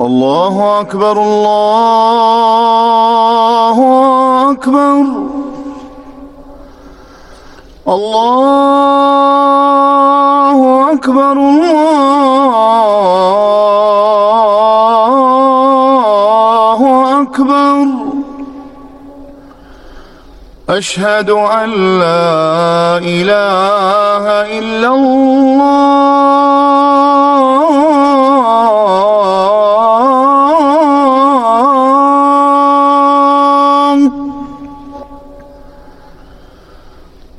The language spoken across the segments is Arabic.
الله أكبر الله أكبر الله أكبر الله أكبر أشهد ان لا إله الا الله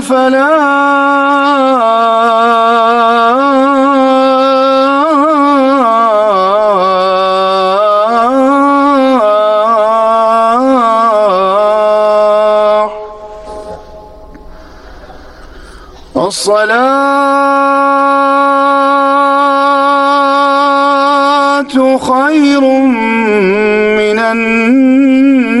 فلا الصلاة خير من النوم.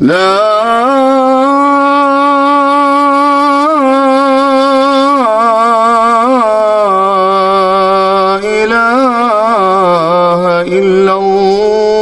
لا إله إلا الله.